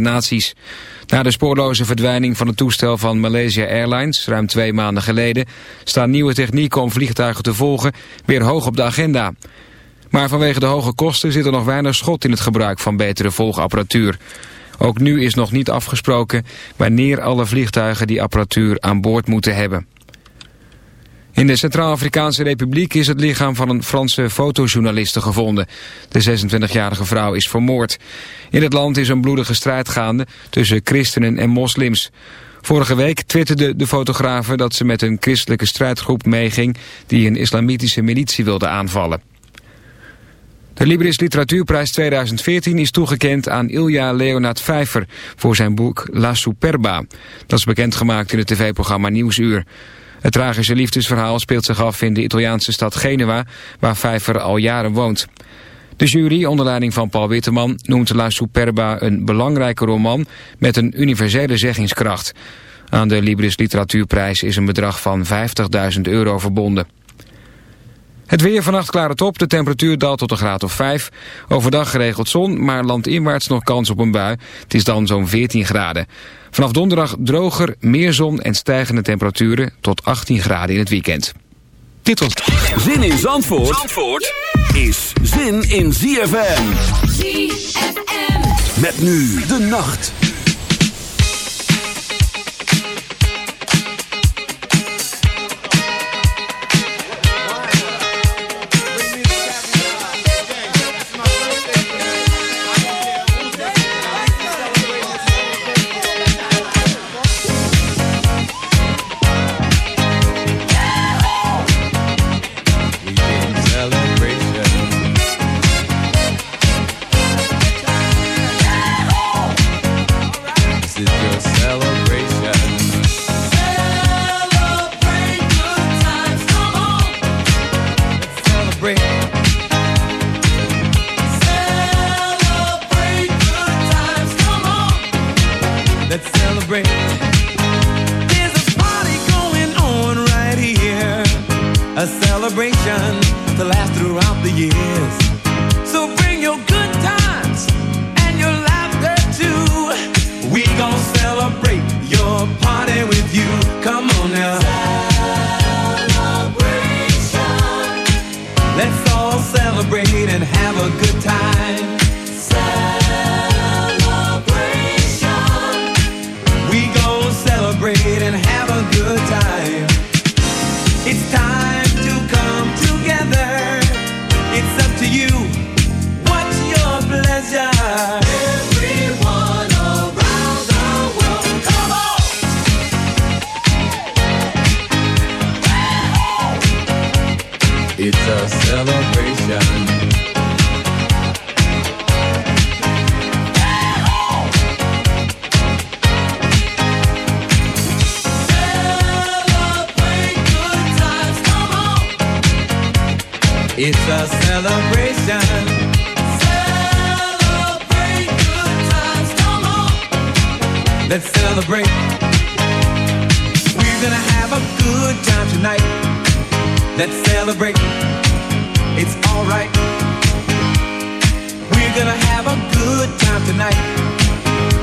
Naties. Na de spoorloze verdwijning van het toestel van Malaysia Airlines, ruim twee maanden geleden, staan nieuwe technieken om vliegtuigen te volgen weer hoog op de agenda. Maar vanwege de hoge kosten zit er nog weinig schot in het gebruik van betere volgapparatuur. Ook nu is nog niet afgesproken wanneer alle vliegtuigen die apparatuur aan boord moeten hebben. In de Centraal-Afrikaanse Republiek is het lichaam van een Franse fotojournaliste gevonden. De 26-jarige vrouw is vermoord. In het land is een bloedige strijd gaande tussen christenen en moslims. Vorige week twitterde de fotografe dat ze met een christelijke strijdgroep meeging... die een islamitische militie wilde aanvallen. De Libris Literatuurprijs 2014 is toegekend aan Ilja Leonard Vijver... voor zijn boek La Superba. Dat is bekendgemaakt in het tv-programma Nieuwsuur. Het tragische liefdesverhaal speelt zich af in de Italiaanse stad Genua, waar Vijver al jaren woont. De jury, onder leiding van Paul Witteman, noemt La Superba een belangrijke roman met een universele zeggingskracht. Aan de Libris Literatuurprijs is een bedrag van 50.000 euro verbonden. Het weer vannacht klaar het op. De temperatuur daalt tot een graad of 5. Overdag geregeld zon, maar landinwaarts nog kans op een bui. Het is dan zo'n 14 graden. Vanaf donderdag droger, meer zon en stijgende temperaturen tot 18 graden in het weekend. Dit was... Zin in Zandvoort, Zandvoort is zin in ZFM. ZFM. Met nu de nacht.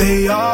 they are.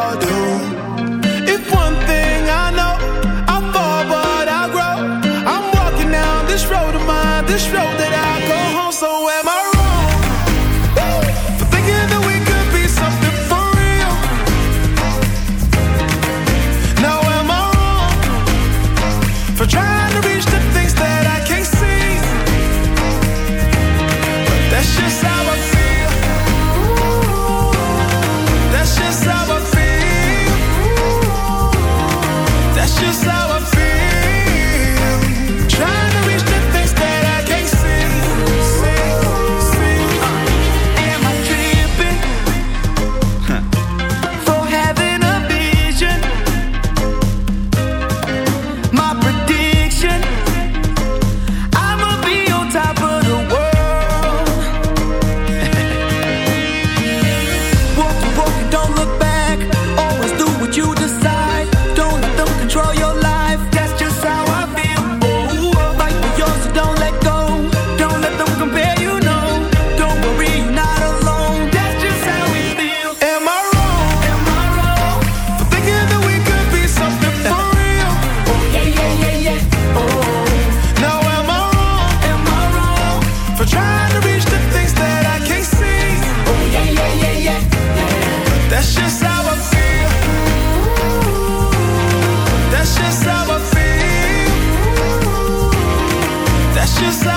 just like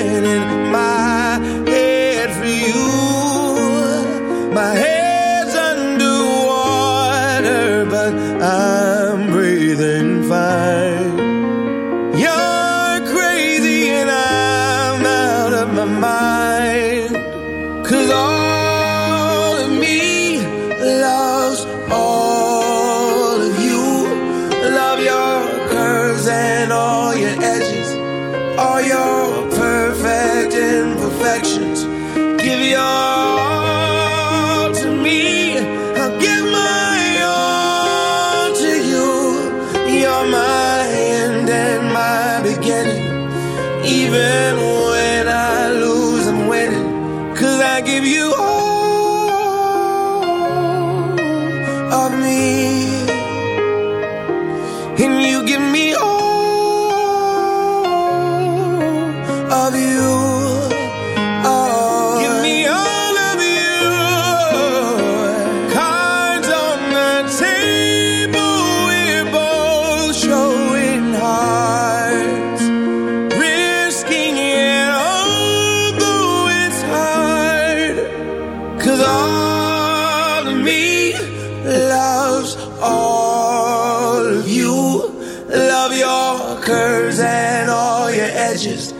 of your curves and all your edges,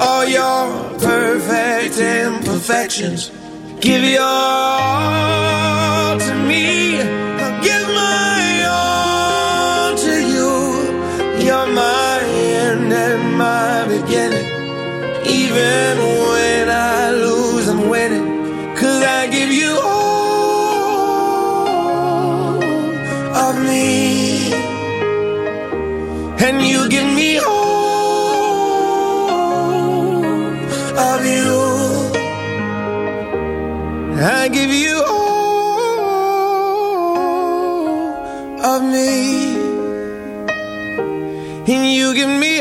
all your perfect imperfections. Give your all to me. me, and you give me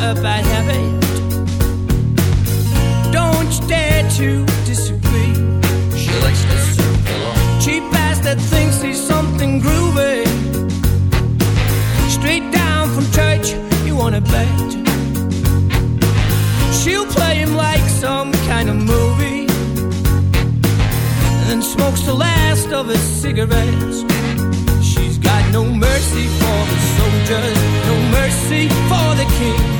up a habit. Don't you dare to disagree. She likes to circle cheap ass that thinks he's something groovy. Straight down from church, you wanna bet. She'll play him like some kind of movie. And then smokes the last of his cigarettes no mercy for the soldiers, no mercy for the king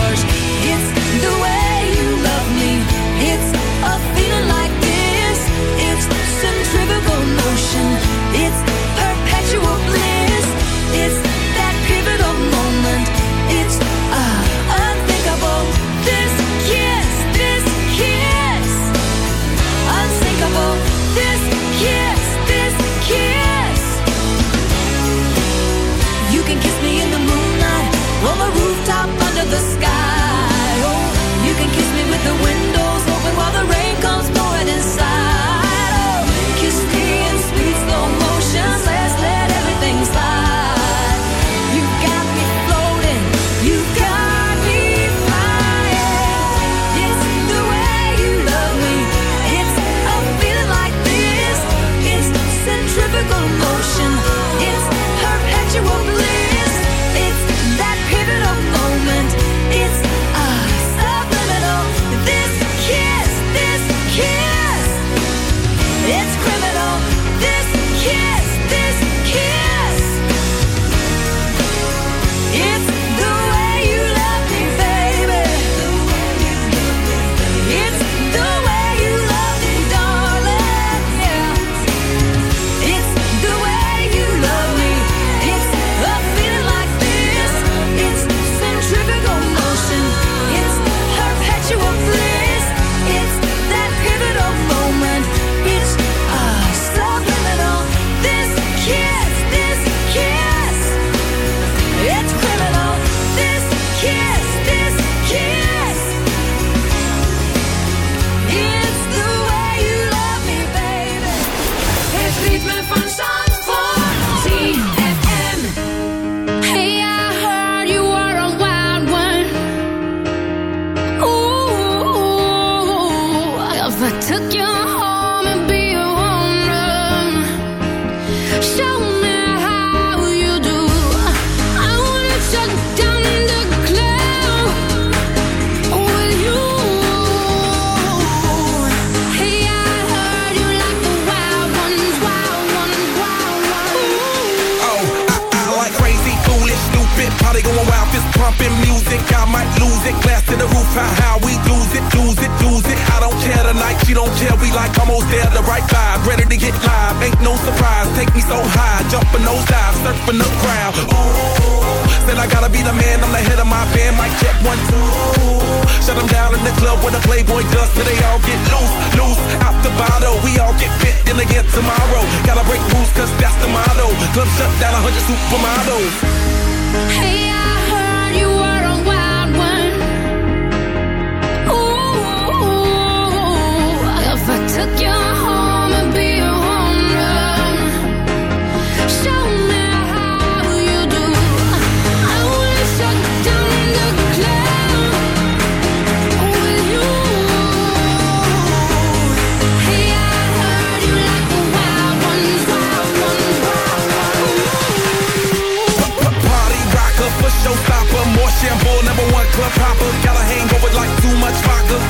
tomorrow. Gotta break rules, cause that's the motto. Club shut down a hundred supermodels. Hey.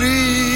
please.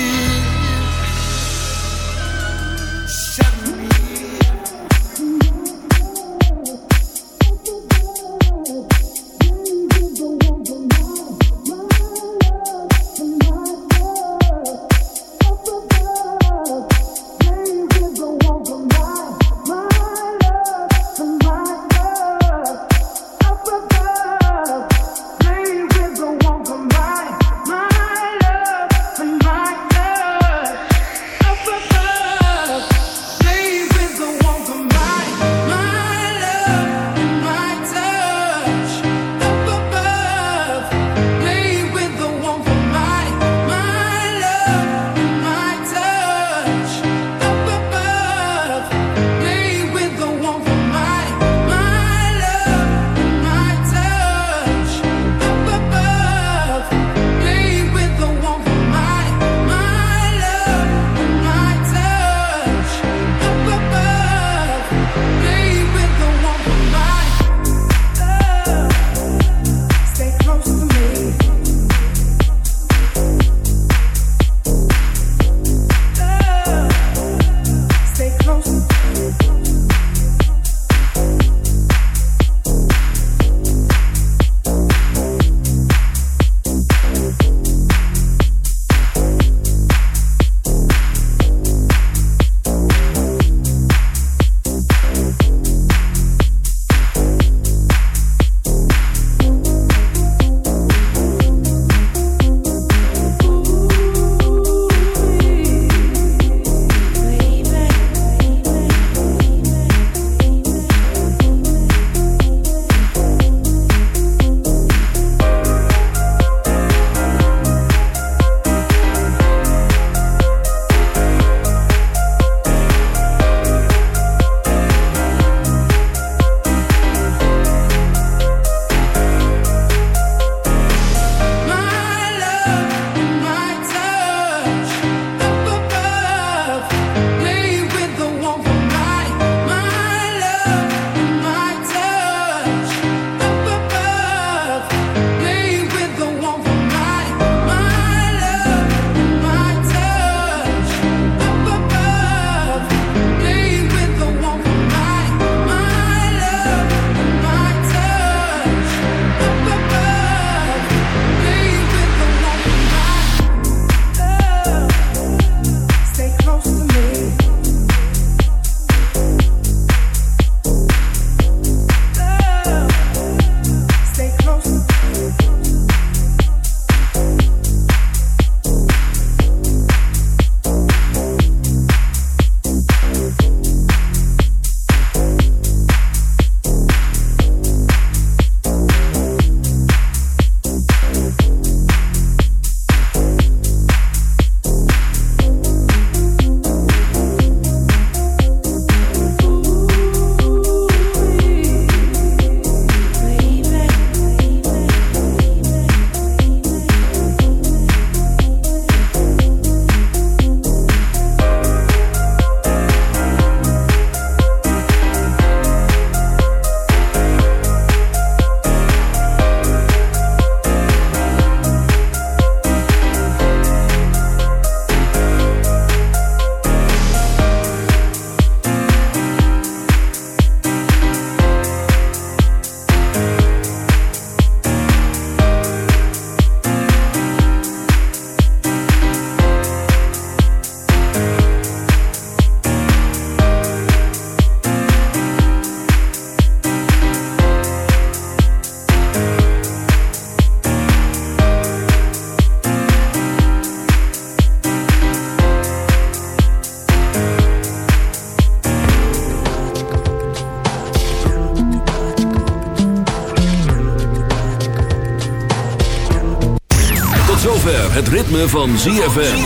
Ritme van ZFM.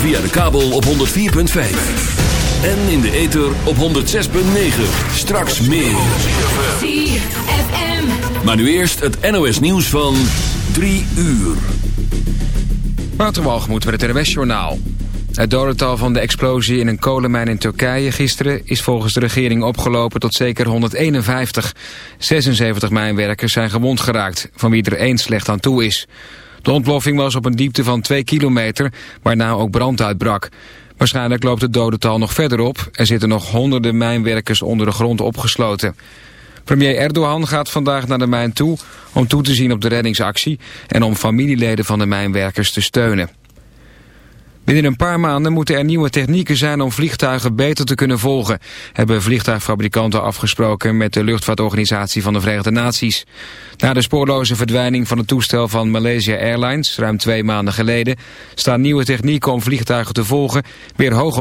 Via de kabel op 104.5. En in de ether op 106.9. Straks meer. ZFM. Maar nu eerst het NOS nieuws van 3 uur. Waterwalgemoed met het RWS-journaal. Het dodental van de explosie in een kolenmijn in Turkije gisteren... is volgens de regering opgelopen tot zeker 151. 76 mijnwerkers zijn gewond geraakt, van wie er één slecht aan toe is. De ontploffing was op een diepte van 2 kilometer, waarna ook brand uitbrak. Waarschijnlijk loopt het dodental nog verder op. Er zitten nog honderden mijnwerkers onder de grond opgesloten. Premier Erdogan gaat vandaag naar de mijn toe om toe te zien op de reddingsactie... en om familieleden van de mijnwerkers te steunen. Binnen een paar maanden moeten er nieuwe technieken zijn om vliegtuigen beter te kunnen volgen, hebben vliegtuigfabrikanten afgesproken met de luchtvaartorganisatie van de Verenigde Naties. Na de spoorloze verdwijning van het toestel van Malaysia Airlines, ruim twee maanden geleden, staan nieuwe technieken om vliegtuigen te volgen weer hoog op